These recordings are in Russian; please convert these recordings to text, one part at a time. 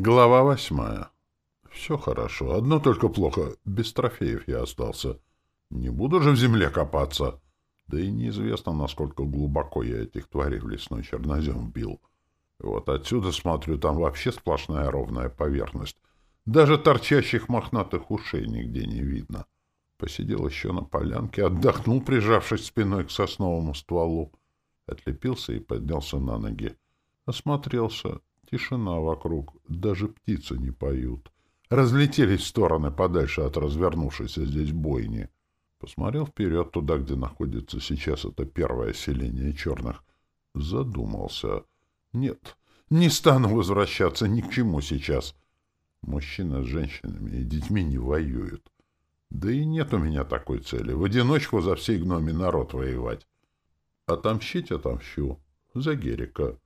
Глава восьмая. Все хорошо. Одно только плохо. Без трофеев я остался. Не буду же в земле копаться. Да и неизвестно, насколько глубоко я этих тварей в лесной чернозем бил. Вот отсюда, смотрю, там вообще сплошная ровная поверхность. Даже торчащих мохнатых ушей нигде не видно. Посидел еще на полянке, отдохнул, прижавшись спиной к сосновому стволу. Отлепился и поднялся на ноги. Осмотрелся. Тишина вокруг, даже птицы не поют. Разлетелись в стороны подальше от развернувшейся здесь бойни. Посмотрел вперед туда, где находится сейчас это первое селение черных. Задумался. Нет, не стану возвращаться ни к чему сейчас. Мужчины с женщинами и детьми не воюют. Да и нет у меня такой цели. В одиночку за всей гноми народ воевать. Отомщить отомщу. За Герика.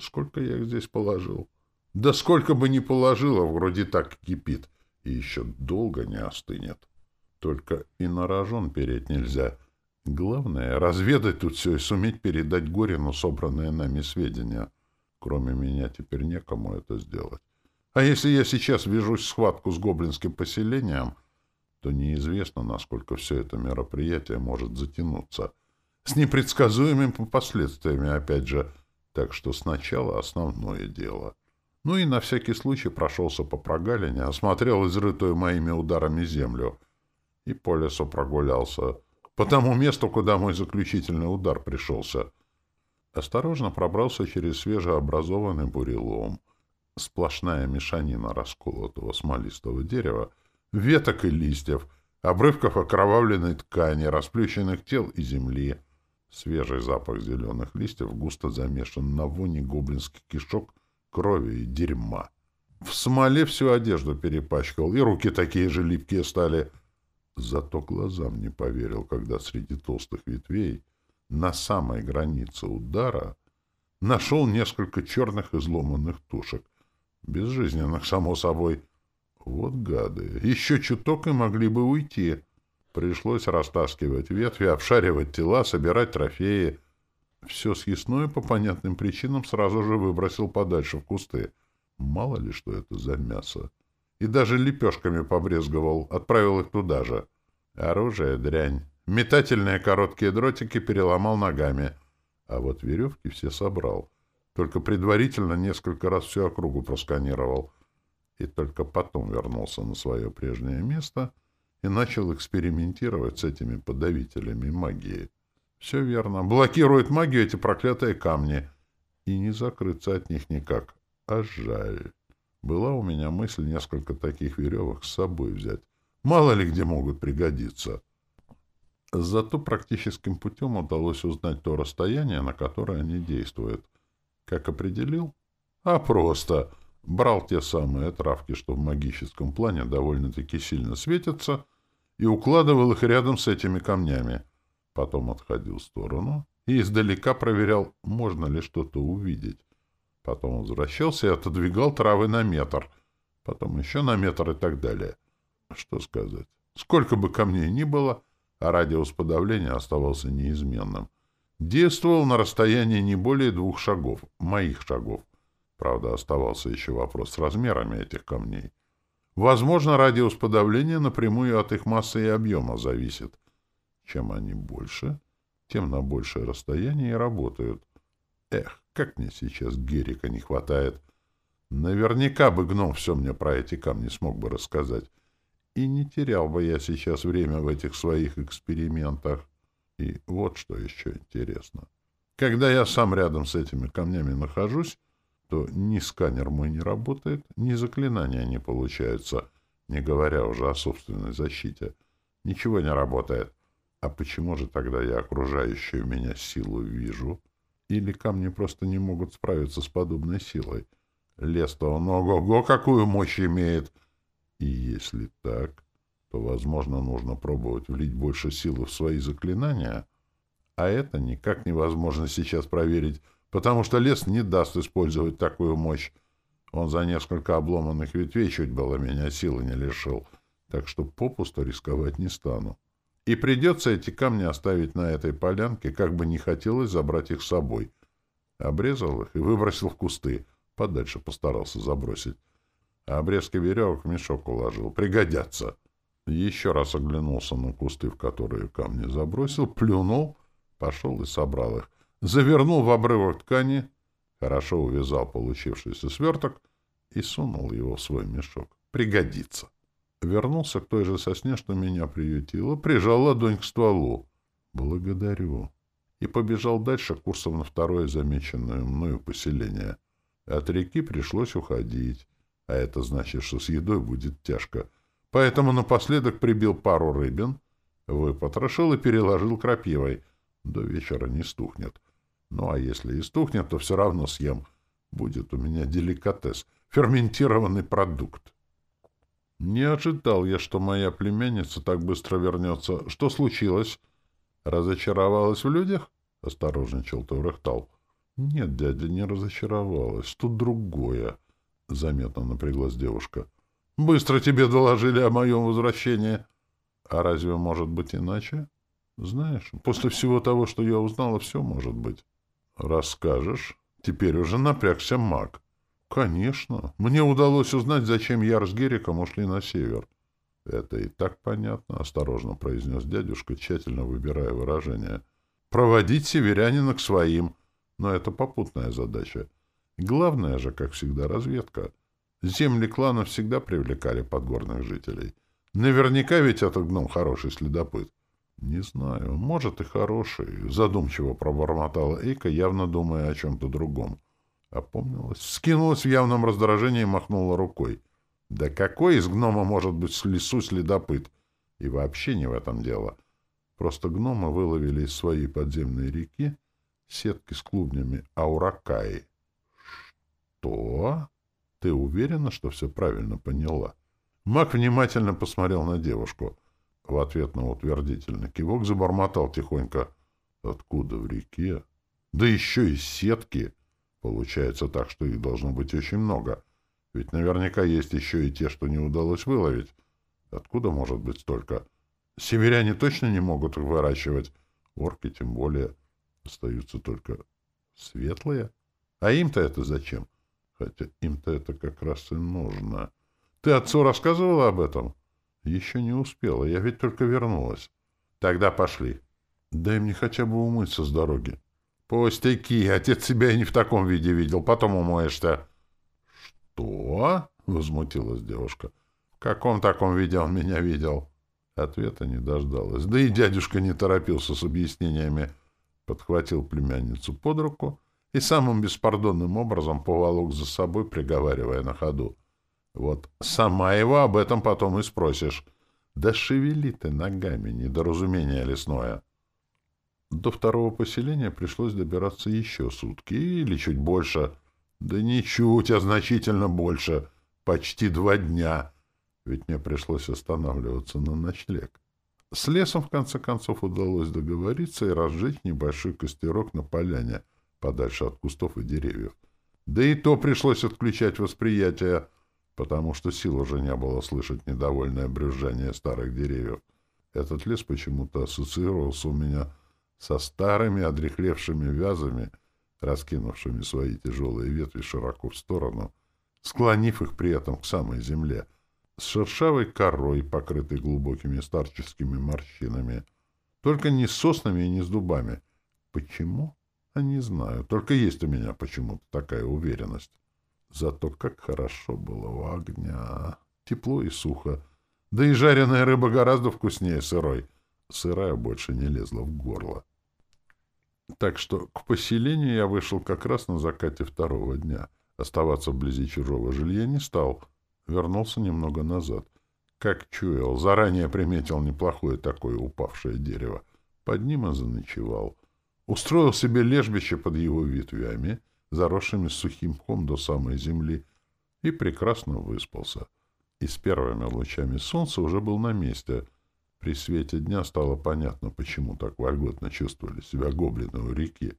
Сколько я их здесь положил? Да сколько бы ни положила, вроде так кипит. И еще долго не остынет. Только и на рожон переть нельзя. Главное — разведать тут все и суметь передать Горину собранные нами сведения. Кроме меня теперь некому это сделать. А если я сейчас вяжусь в схватку с гоблинским поселением, то неизвестно, насколько все это мероприятие может затянуться. С непредсказуемыми последствиями, опять же, так что сначала основное дело. Ну и на всякий случай прошелся по прогалине, осмотрел изрытую моими ударами землю и по лесу прогулялся, по тому месту, куда мой заключительный удар пришелся. Осторожно пробрался через свежеобразованный бурелом. Сплошная мешанина расколотого смолистого дерева, веток и листьев, обрывков окровавленной ткани, расплющенных тел и земли — Свежий запах зеленых листьев густо замешан на воне гоблинских кишок, крови и дерьма. В смоле всю одежду перепачкал, и руки такие же липкие стали. Зато глазам не поверил, когда среди толстых ветвей на самой границе удара нашел несколько черных изломанных тушек. Безжизненных, само собой. Вот гады. Еще чуток и могли бы уйти. Пришлось растаскивать ветви, обшаривать тела, собирать трофеи. Все съестное по понятным причинам сразу же выбросил подальше в кусты. Мало ли, что это за мясо. И даже лепешками побрезговал, отправил их туда же. Оружие — дрянь. Метательные короткие дротики переломал ногами. А вот веревки все собрал. Только предварительно несколько раз всю округу просканировал. И только потом вернулся на свое прежнее место — и начал экспериментировать с этими подавителями магии. Все верно. Блокируют магию эти проклятые камни. И не закрыться от них никак. А жаль. Была у меня мысль несколько таких веревок с собой взять. Мало ли где могут пригодиться. Зато практическим путем удалось узнать то расстояние, на которое они действуют. Как определил? А просто брал те самые травки, что в магическом плане довольно-таки сильно светятся, и укладывал их рядом с этими камнями. Потом отходил в сторону и издалека проверял, можно ли что-то увидеть. Потом возвращался и отодвигал травы на метр, потом еще на метр и так далее. Что сказать? Сколько бы камней ни было, а радиус подавления оставался неизменным. Действовал на расстоянии не более двух шагов, моих шагов. Правда, оставался еще вопрос с размерами этих камней. Возможно, радиус подавления напрямую от их массы и объема зависит. Чем они больше, тем на большее расстояние и работают. Эх, как мне сейчас Герика не хватает. Наверняка бы гном все мне про эти камни смог бы рассказать. И не терял бы я сейчас время в этих своих экспериментах. И вот что еще интересно. Когда я сам рядом с этими камнями нахожусь, то ни сканер мой не работает, ни заклинания не получаются, не говоря уже о собственной защите. Ничего не работает. А почему же тогда я окружающую меня силу вижу? Или камни просто не могут справиться с подобной силой? Лес-то он ого-го какую мощь имеет! И если так, то, возможно, нужно пробовать влить больше силы в свои заклинания, а это никак невозможно сейчас проверить, потому что лес не даст использовать такую мощь. Он за несколько обломанных ветвей чуть было меня силы не лишил, так что попусту рисковать не стану. И придется эти камни оставить на этой полянке, как бы не хотелось забрать их с собой. Обрезал их и выбросил в кусты, подальше постарался забросить. а обрезки веревок в мешок уложил. Пригодятся. Еще раз оглянулся на кусты, в которые камни забросил, плюнул, пошел и собрал их. Завернул в обрывок ткани, хорошо увязал получившийся сверток и сунул его в свой мешок. Пригодится. Вернулся к той же сосне, что меня приютило, прижал ладонь к стволу. Благодарю. И побежал дальше курсом на второе замеченное мною поселение. От реки пришлось уходить, а это значит, что с едой будет тяжко. Поэтому напоследок прибил пару рыбин, выпотрошил и переложил крапивой. До вечера не стухнет. Ну, а если и стухнет, то все равно съем. Будет у меня деликатес, ферментированный продукт. Не ожидал я, что моя племянница так быстро вернется. Что случилось? Разочаровалась в людях? Осторожничал Турахтал. Нет, дядя, не разочаровалась. Тут другое. Заметно напряглась девушка. Быстро тебе доложили о моем возвращении. А разве может быть иначе? Знаешь, после всего того, что я узнала, все может быть. Расскажешь? Теперь уже напрягся маг. Конечно. Мне удалось узнать, зачем Яр с Гериком ушли на север. Это и так понятно, осторожно произнес дядюшка, тщательно выбирая выражение. Проводить северянина к своим. Но это попутная задача. Главное же, как всегда, разведка. Земли клана всегда привлекали подгорных жителей. Наверняка ведь этот гном хороший следопыт. Не знаю, может и хороший, задумчиво пробормотала Эйка, явно думая о чем-то другом. Опомнилась, скинулась в явном раздражении и махнула рукой. Да какой из гнома может быть в лесу следопыт? И вообще не в этом дело. Просто гномы выловили из своей подземной реки сетки с клубнями ауракаи. Что? Ты уверена, что все правильно поняла? Мак внимательно посмотрел на девушку. В ответ на утвердительный кивок забормотал тихонько. Откуда в реке? Да еще и сетки! Получается так, что их должно быть очень много. Ведь наверняка есть еще и те, что не удалось выловить. Откуда может быть столько? Северяне точно не могут их выращивать. Орки тем более. Остаются только светлые. А им-то это зачем? Хотя им-то это как раз и нужно. Ты отцу рассказывала об этом? Еще не успела. Я ведь только вернулась. Тогда пошли. Дай мне хотя бы умыться с дороги. «Пустяки, отец себя и не в таком виде видел, потом умоешься». «Что?» — возмутилась девушка. «В каком таком виде он меня видел?» Ответа не дождалась. Да и дядюшка не торопился с объяснениями. Подхватил племянницу под руку и самым беспардонным образом поволок за собой, приговаривая на ходу. «Вот сама его об этом потом и спросишь. Да шевели ты ногами, недоразумение лесное!» До второго поселения пришлось добираться еще сутки или чуть больше. Да не чуть, а значительно больше. Почти два дня. Ведь мне пришлось останавливаться на ночлег. С лесом, в конце концов, удалось договориться и разжечь небольшой костерок на поляне, подальше от кустов и деревьев. Да и то пришлось отключать восприятие, потому что сил уже не было слышать недовольное брюзжание старых деревьев. Этот лес почему-то ассоциировался у меня со старыми одрехлевшими вязами, раскинувшими свои тяжелые ветви широко в сторону, склонив их при этом к самой земле, с шершавой корой, покрытой глубокими старческими морщинами, только не с соснами и не с дубами. Почему? А не знаю. Только есть у меня почему-то такая уверенность. Зато как хорошо было у огня. Тепло и сухо. Да и жареная рыба гораздо вкуснее сырой. Сырая больше не лезла в горло. Так что к поселению я вышел как раз на закате второго дня. Оставаться вблизи чужого жилья не стал. Вернулся немного назад. Как чуял, заранее приметил неплохое такое упавшее дерево. Под ним и заночевал. Устроил себе лежбище под его ветвями, заросшими сухим мхом до самой земли, и прекрасно выспался. И с первыми лучами солнца уже был на месте — при свете дня стало понятно, почему так вольготно чувствовали себя гоблины у реки.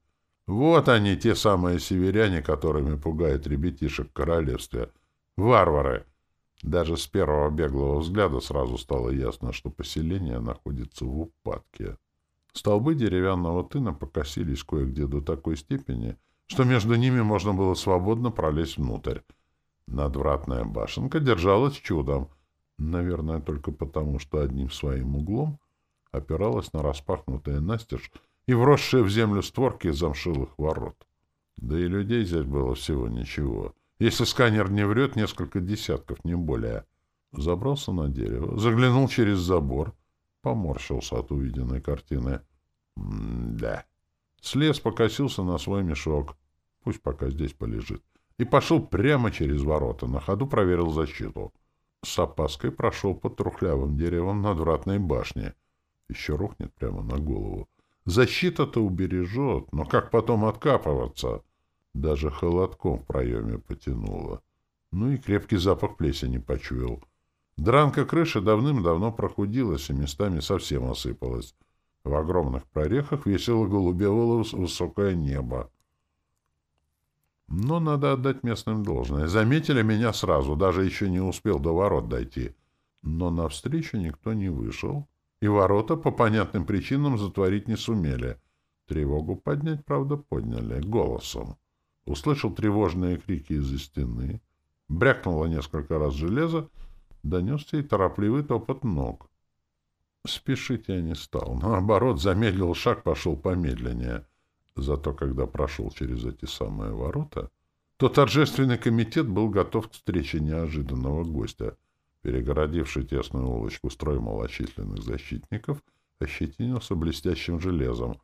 Вот они, те самые северяне, которыми пугают ребятишек в. Варвары! Даже с первого беглого взгляда сразу стало ясно, что поселение находится в упадке. Столбы деревянного тына покосились кое-где до такой степени, что между ними можно было свободно пролезть внутрь. Надвратная башенка держалась чудом, наверное, только потому, что одним своим углом опиралась на распахнутые настежь и вросшие в землю створки замшилых ворот. Да и людей здесь было всего ничего. Если сканер не врет, несколько десятков, не более. Забрался на дерево, заглянул через забор, поморщился от увиденной картины. М-да. Слез покосился на свой мешок. Пусть пока здесь полежит. И пошел прямо через ворота. На ходу проверил защиту. С опаской прошел под трухлявым деревом надвратной башни. Еще рухнет прямо на голову. Защита-то убережет, но как потом откапываться? Даже холодком в проеме потянуло. Ну и крепкий запах плесени почуял. Дранка крыши давным-давно прохудилась и местами совсем осыпалась. В огромных прорехах весело голубевало высокое небо. Но надо отдать местным должное. Заметили меня сразу, даже еще не успел до ворот дойти. Но навстречу никто не вышел, и ворота по понятным причинам затворить не сумели. Тревогу поднять, правда, подняли, голосом. Услышал тревожные крики из-за стены. Брякнуло несколько раз железо, донесся и торопливый топот ног. Спешить я не стал. Наоборот, замедлил шаг, пошел помедленнее. Зато когда прошел через эти самые ворота, то торжественный комитет был готов к встрече неожиданного гостя. Перегородивший тесную улочку строй малочисленных защитников ощетинился блестящим железом,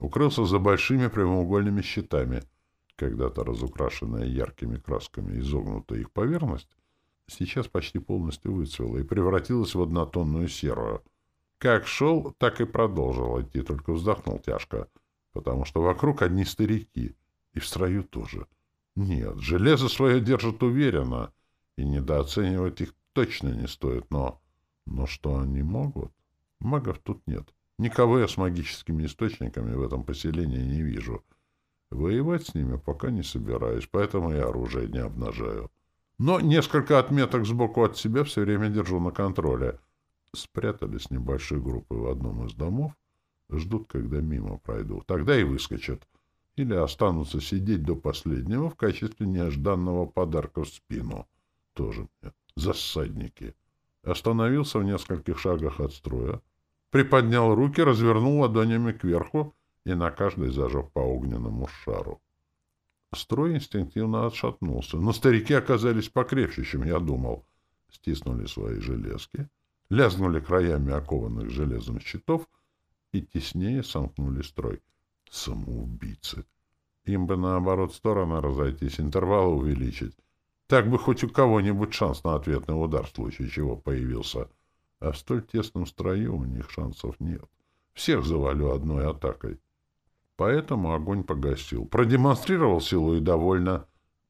укрылся за большими прямоугольными щитами. Когда-то разукрашенная яркими красками изогнутая их поверхность сейчас почти полностью выцвела и превратилась в однотонную серую — как шел, так и продолжил идти, только вздохнул тяжко, потому что вокруг одни старики, и в строю тоже. Нет, железо свое держит уверенно, и недооценивать их точно не стоит, но... Но что они могут? Магов тут нет. Никого я с магическими источниками в этом поселении не вижу. Воевать с ними пока не собираюсь, поэтому и оружие не обнажаю. Но несколько отметок сбоку от себя все время держу на контроле — спрятались небольшой группой в одном из домов, ждут, когда мимо пройду. Тогда и выскочат. Или останутся сидеть до последнего в качестве неожиданного подарка в спину. Тоже мне. Засадники. Остановился в нескольких шагах от строя, приподнял руки, развернул ладонями кверху и на каждой зажег по огненному шару. Строй инстинктивно отшатнулся, но старики оказались покрепче, чем я думал. Стиснули свои железки — лязгнули краями окованных железом щитов и теснее сомкнули строй. Самоубийцы! Им бы, наоборот, стороны разойтись, интервалы увеличить. Так бы хоть у кого-нибудь шанс на ответный удар в случае чего появился. А в столь тесном строю у них шансов нет. Всех завалю одной атакой. Поэтому огонь погасил. Продемонстрировал силу и довольно.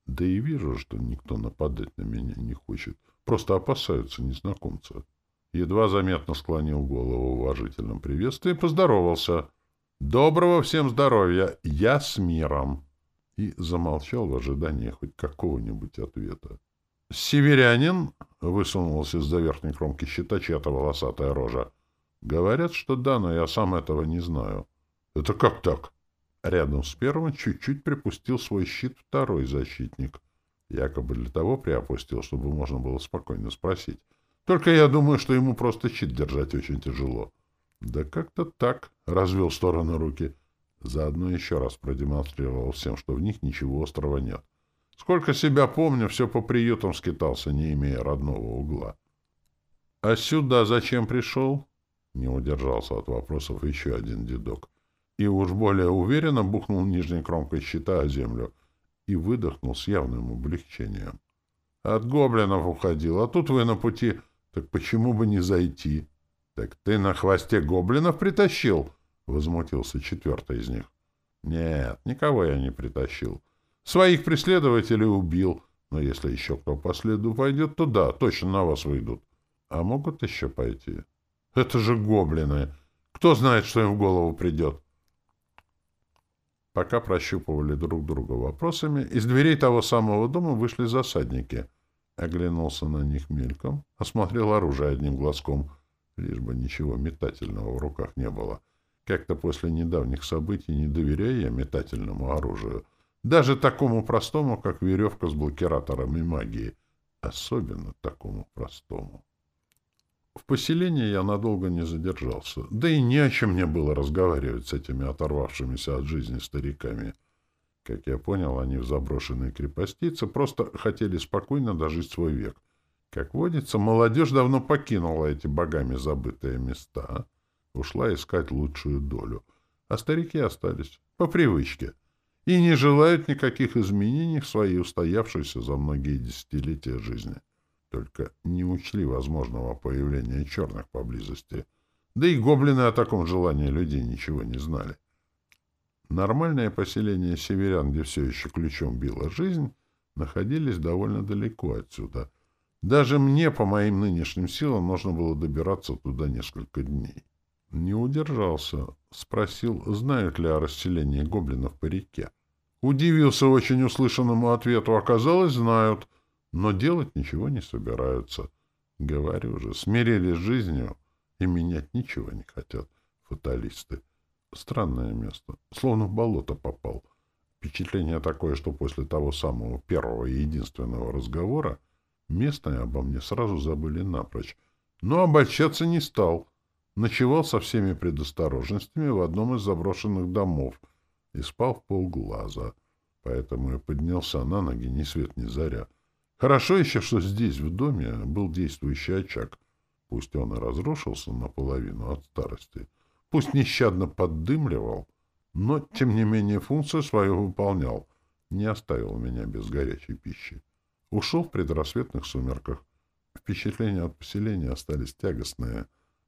Да и вижу, что никто нападать на меня не хочет. Просто опасаются незнакомца едва заметно склонил голову в уважительном приветствии и поздоровался. «Доброго всем здоровья! Я с миром!» И замолчал в ожидании хоть какого-нибудь ответа. «Северянин?» — высунулся из-за верхней кромки щита чья-то волосатая рожа. «Говорят, что да, но я сам этого не знаю». «Это как так?» Рядом с первым чуть-чуть припустил свой щит второй защитник. Якобы для того приопустил, чтобы можно было спокойно спросить. Только я думаю, что ему просто щит держать очень тяжело. Да как-то так, — развел стороны руки. Заодно еще раз продемонстрировал всем, что в них ничего острого нет. Сколько себя помню, все по приютам скитался, не имея родного угла. — А сюда зачем пришел? — не удержался от вопросов еще один дедок. И уж более уверенно бухнул нижней кромкой щита о землю и выдохнул с явным облегчением. — От гоблинов уходил, а тут вы на пути так почему бы не зайти? Так ты на хвосте гоблинов притащил? Возмутился четвертый из них. Нет, никого я не притащил. Своих преследователей убил. Но если еще кто по следу пойдет, то да, точно на вас выйдут. А могут еще пойти. Это же гоблины. Кто знает, что им в голову придет? Пока прощупывали друг друга вопросами, из дверей того самого дома вышли засадники — Оглянулся на них мельком, осмотрел оружие одним глазком, лишь бы ничего метательного в руках не было. Как-то после недавних событий не доверяю я метательному оружию. Даже такому простому, как веревка с блокираторами магии. Особенно такому простому. В поселении я надолго не задержался, да и не о чем мне было разговаривать с этими оторвавшимися от жизни стариками. Как я понял, они в заброшенной крепостице просто хотели спокойно дожить свой век. Как водится, молодежь давно покинула эти богами забытые места, ушла искать лучшую долю, а старики остались по привычке и не желают никаких изменений в своей устоявшейся за многие десятилетия жизни. Только не учли возможного появления черных поблизости. Да и гоблины о таком желании людей ничего не знали. Нормальное поселение северян, где все еще ключом била жизнь, находились довольно далеко отсюда. Даже мне, по моим нынешним силам, нужно было добираться туда несколько дней. Не удержался. Спросил, знают ли о расселении гоблинов по реке. Удивился очень услышанному ответу. Оказалось, знают — но делать ничего не собираются. Говорю же, смирились с жизнью и менять ничего не хотят фаталисты. Странное место, словно в болото попал. Впечатление такое, что после того самого первого и единственного разговора местные обо мне сразу забыли напрочь. Но обольщаться не стал. Ночевал со всеми предосторожностями в одном из заброшенных домов и спал в полглаза. Поэтому я поднялся на ноги ни свет ни заря. Хорошо еще, что здесь, в доме, был действующий очаг. Пусть он и разрушился наполовину от старости, пусть нещадно поддымливал, но, тем не менее, функцию свою выполнял, не оставил меня без горячей пищи. Ушел в предрассветных сумерках. Впечатления от поселения остались тягостные,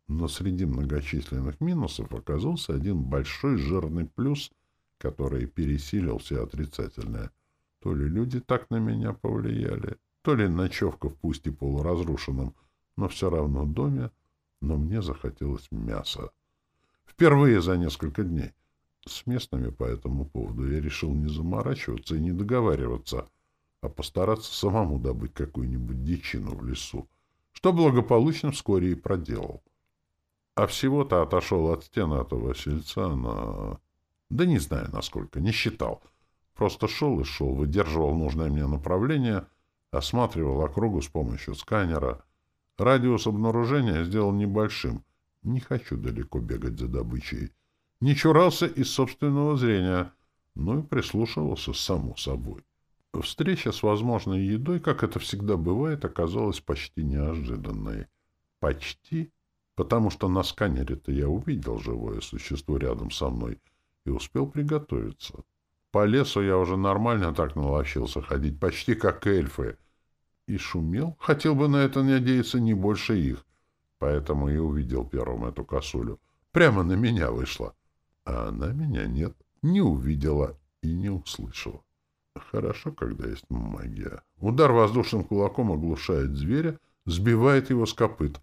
но среди многочисленных минусов оказался один большой жирный плюс, который пересилил все отрицательное — то ли люди так на меня повлияли, то ли ночевка в пусть и полуразрушенном, но все равно доме, но мне захотелось мяса. Впервые за несколько дней. С местными по этому поводу я решил не заморачиваться и не договариваться, а постараться самому добыть какую-нибудь дичину в лесу, что благополучно вскоре и проделал. А всего-то отошел от стены этого сельца на... Да не знаю, насколько, не считал — Просто шел и шел, выдерживал нужное мне направление, осматривал округу с помощью сканера. Радиус обнаружения сделал небольшим. Не хочу далеко бегать за добычей. Не чурался из собственного зрения, но и прислушивался само собой. Встреча с возможной едой, как это всегда бывает, оказалась почти неожиданной. Почти, потому что на сканере-то я увидел живое существо рядом со мной и успел приготовиться. По лесу я уже нормально так наловчился ходить, почти как эльфы. И шумел, хотел бы на это надеяться, не больше их. Поэтому и увидел первым эту косулю. Прямо на меня вышла. А она меня нет, не увидела и не услышала. Хорошо, когда есть магия. Удар воздушным кулаком оглушает зверя, сбивает его с копыт.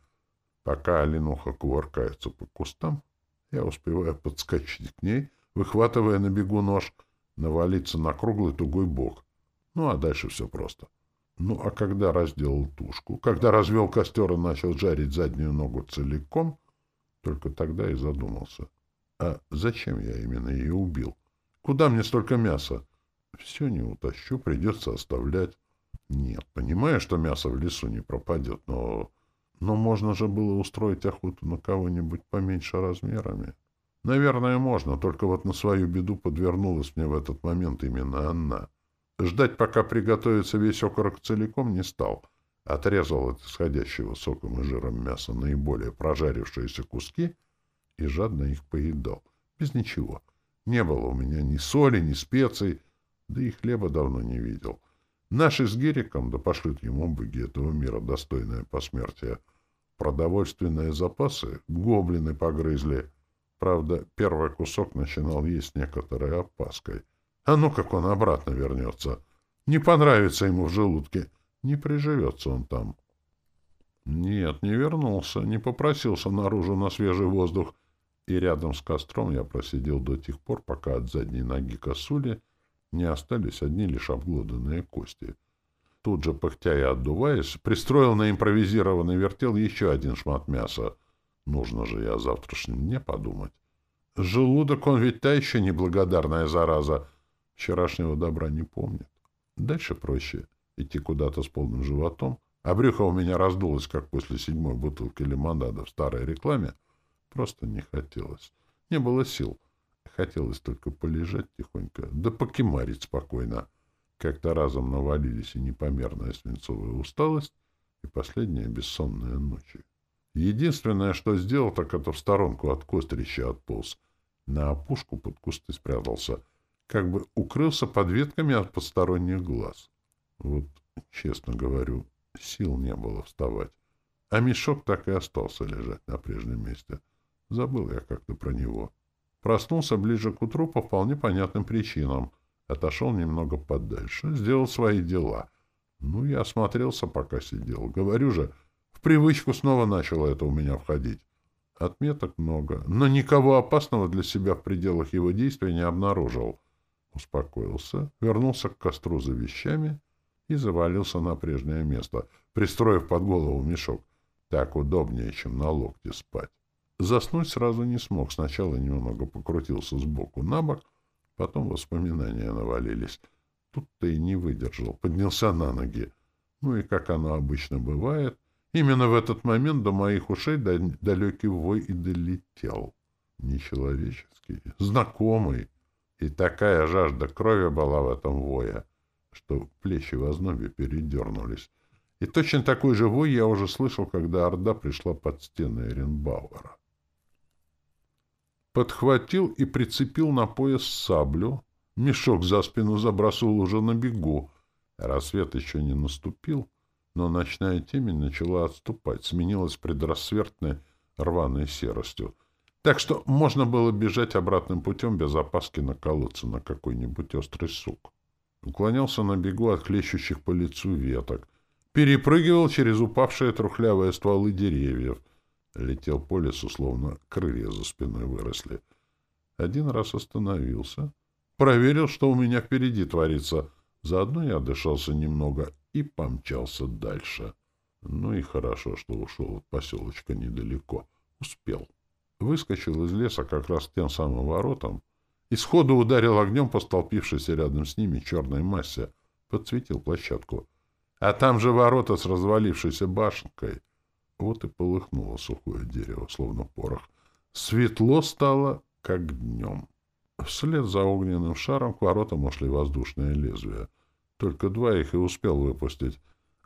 Пока Алинуха кувыркается по кустам, я успеваю подскочить к ней, выхватывая на бегу нож — навалиться на круглый тугой бок. Ну, а дальше все просто. Ну, а когда разделал тушку, когда развел костер и начал жарить заднюю ногу целиком, только тогда и задумался. А зачем я именно ее убил? Куда мне столько мяса? Все не утащу, придется оставлять. Нет, понимаю, что мясо в лесу не пропадет, но... Но можно же было устроить охоту на кого-нибудь поменьше размерами. Наверное, можно, только вот на свою беду подвернулась мне в этот момент именно она. Ждать, пока приготовится весь окорок целиком, не стал. Отрезал от исходящего соком и жиром мяса наиболее прожарившиеся куски и жадно их поедал. Без ничего. Не было у меня ни соли, ни специй, да и хлеба давно не видел. Наши с Гериком, да пошлют ему боги этого мира достойное посмертие, продовольственные запасы гоблины погрызли — Правда, первый кусок начинал есть некоторой опаской. А ну, как он обратно вернется. Не понравится ему в желудке. Не приживется он там. Нет, не вернулся, не попросился наружу на свежий воздух. И рядом с костром я просидел до тех пор, пока от задней ноги косули не остались одни лишь обглоданные кости. Тут же, пыхтя и отдуваясь, пристроил на импровизированный вертел еще один шмат мяса — Нужно же и о завтрашнем дне подумать. Желудок, он ведь та еще неблагодарная зараза. Вчерашнего добра не помнит. Дальше проще идти куда-то с полным животом, а брюхо у меня раздулось, как после седьмой бутылки лимонада в старой рекламе. Просто не хотелось. Не было сил. Хотелось только полежать тихонько, да покемарить спокойно. Как-то разом навалились и непомерная свинцовая усталость, и последняя бессонная ночи. Единственное, что сделал, так это в сторонку от кострища отполз. На опушку под кусты спрятался, как бы укрылся под ветками от посторонних глаз. Вот, честно говорю, сил не было вставать. А мешок так и остался лежать на прежнем месте. Забыл я как-то про него. Проснулся ближе к утру по вполне понятным причинам. Отошел немного подальше, сделал свои дела. Ну, я осмотрелся, пока сидел. Говорю же, в привычку снова начало это у меня входить. Отметок много, но никого опасного для себя в пределах его действия не обнаружил. Успокоился, вернулся к костру за вещами и завалился на прежнее место, пристроив под голову мешок. Так удобнее, чем на локте спать. Заснуть сразу не смог. Сначала немного покрутился сбоку на бок, потом воспоминания навалились. Тут-то и не выдержал. Поднялся на ноги. Ну и, как оно обычно бывает, именно в этот момент до моих ушей далекий вой и долетел. Нечеловеческий, знакомый. И такая жажда крови была в этом вое, что плечи в ознобе передернулись. И точно такой же вой я уже слышал, когда Орда пришла под стены Эренбауэра. Подхватил и прицепил на пояс саблю, мешок за спину забросил уже на бегу. Рассвет еще не наступил, но ночная темень начала отступать, сменилась предрассветной рваной серостью — так что можно было бежать обратным путем без опаски наколоться на какой-нибудь острый сук. Уклонялся на бегу от хлещущих по лицу веток, перепрыгивал через упавшие трухлявые стволы деревьев, летел по лесу, словно крылья за спиной выросли. Один раз остановился, проверил, что у меня впереди творится, заодно я отдышался немного и помчался дальше. Ну и хорошо, что ушел от поселочка недалеко. Успел выскочил из леса как раз тем самым воротом и сходу ударил огнем по столпившейся рядом с ними черной массе, подсветил площадку. А там же ворота с развалившейся башенкой. Вот и полыхнуло сухое дерево, словно порох. Светло стало, как днем. Вслед за огненным шаром к воротам ушли воздушные лезвия. Только два их и успел выпустить.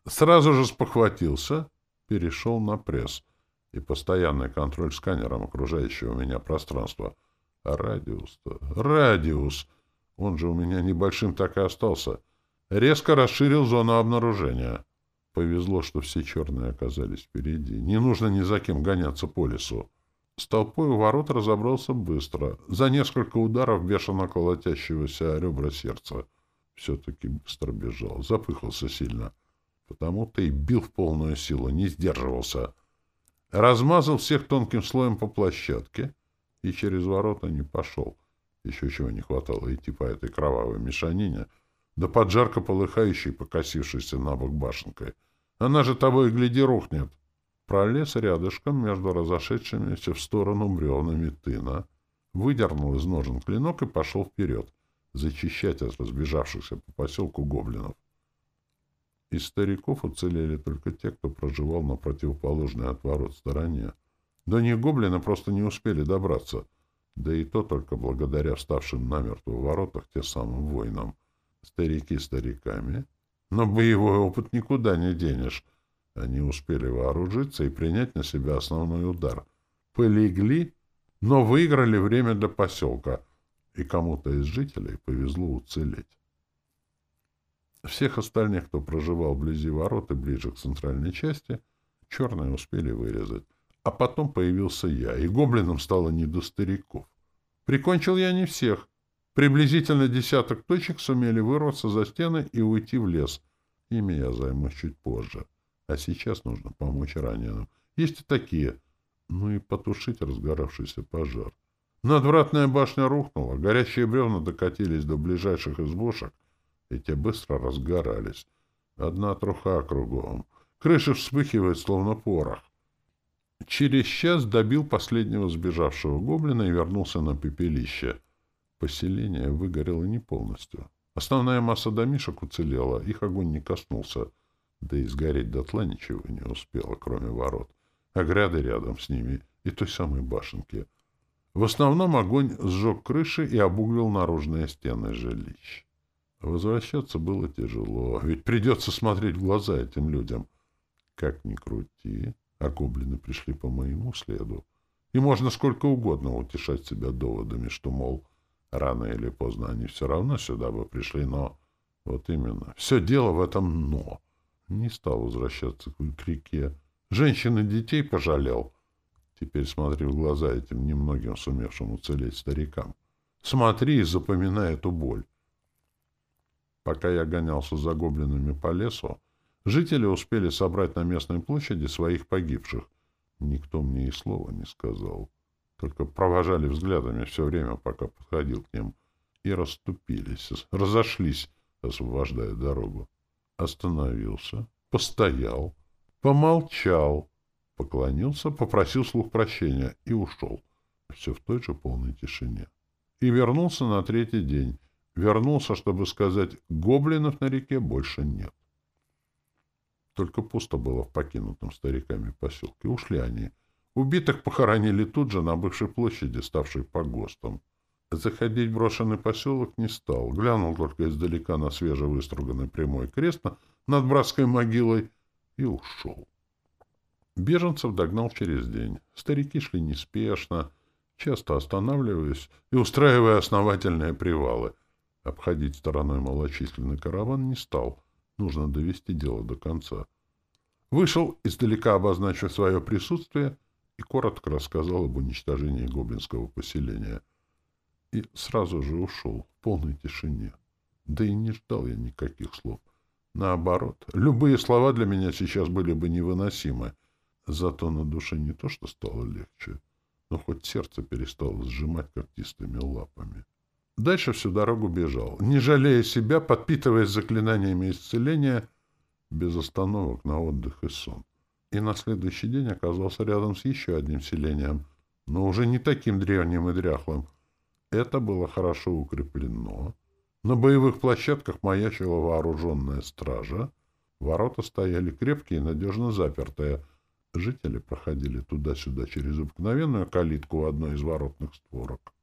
Сразу же спохватился, перешел на пресс — и постоянный контроль сканером окружающего меня пространства. Радиус-то... Радиус! Он же у меня небольшим так и остался. Резко расширил зону обнаружения. Повезло, что все черные оказались впереди. Не нужно ни за кем гоняться по лесу. С толпой у ворот разобрался быстро. За несколько ударов бешено колотящегося ребра сердца. Все-таки быстро бежал. Запыхался сильно. Потому-то и бил в полную силу, не сдерживался размазал всех тонким слоем по площадке и через ворота не пошел. Еще чего не хватало идти по этой кровавой мешанине, да под жарко полыхающей, покосившейся на бок башенкой. Она же того и гляди рухнет. Пролез рядышком между разошедшимися в сторону бревнами тына, выдернул из ножен клинок и пошел вперед, зачищать от разбежавшихся по поселку гоблинов. Из стариков уцелели только те, кто проживал на противоположной от ворот стороне. До них гоблины просто не успели добраться, да и то только благодаря вставшим намертво в воротах те самым воинам. Старики стариками, но боевой опыт никуда не денешь. Они успели вооружиться и принять на себя основной удар. Полегли, но выиграли время для поселка, и кому-то из жителей повезло уцелеть. Всех остальных, кто проживал вблизи ворот и ближе к центральной части, черные успели вырезать. А потом появился я, и гоблинам стало не до стариков. Прикончил я не всех. Приблизительно десяток точек сумели вырваться за стены и уйти в лес. Ими я займусь чуть позже. А сейчас нужно помочь раненым. Есть и такие. Ну и потушить разгоравшийся пожар. Надвратная башня рухнула, горящие бревна докатились до ближайших избушек, и те быстро разгорались. Одна труха кругом. Крыша вспыхивает, словно порох. Через час добил последнего сбежавшего гоблина и вернулся на пепелище. Поселение выгорело не полностью. Основная масса домишек уцелела, их огонь не коснулся, да и сгореть дотла ничего не успело, кроме ворот, ограды рядом с ними и той самой башенки. В основном огонь сжег крыши и обуглил наружные стены жилищ. Возвращаться было тяжело, ведь придется смотреть в глаза этим людям. Как ни крути, а гоблины пришли по моему следу. И можно сколько угодно утешать себя доводами, что, мол, рано или поздно они все равно сюда бы пришли, но... Вот именно. Все дело в этом «но». Не стал возвращаться к реке. Женщин и детей пожалел. Теперь смотри в глаза этим немногим сумевшим уцелеть старикам. Смотри и запоминай эту боль. Пока я гонялся за гоблинами по лесу, жители успели собрать на местной площади своих погибших. Никто мне и слова не сказал. Только провожали взглядами все время, пока подходил к ним, и расступились, разошлись, освобождая дорогу. Остановился, постоял, помолчал, поклонился, попросил слух прощения и ушел. Все в той же полной тишине. И вернулся на третий день, Вернулся, чтобы сказать, гоблинов на реке больше нет. Только пусто было в покинутом стариками поселке. Ушли они. Убитых похоронили тут же на бывшей площади, ставшей погостом. Заходить в брошенный поселок не стал. Глянул только издалека на свежевыструганный прямой крест над братской могилой и ушел. Беженцев догнал через день. Старики шли неспешно, часто останавливаясь и устраивая основательные привалы — Обходить стороной малочисленный караван не стал. Нужно довести дело до конца. Вышел, издалека обозначив свое присутствие, и коротко рассказал об уничтожении гоблинского поселения. И сразу же ушел в полной тишине. Да и не ждал я никаких слов. Наоборот, любые слова для меня сейчас были бы невыносимы. Зато на душе не то, что стало легче, но хоть сердце перестало сжимать когтистыми лапами. Дальше всю дорогу бежал, не жалея себя, подпитываясь заклинаниями исцеления, без остановок на отдых и сон. И на следующий день оказался рядом с еще одним селением, но уже не таким древним и дряхлым. Это было хорошо укреплено. На боевых площадках маячила вооруженная стража. Ворота стояли крепкие и надежно запертые. Жители проходили туда-сюда через обыкновенную калитку в одной из воротных створок.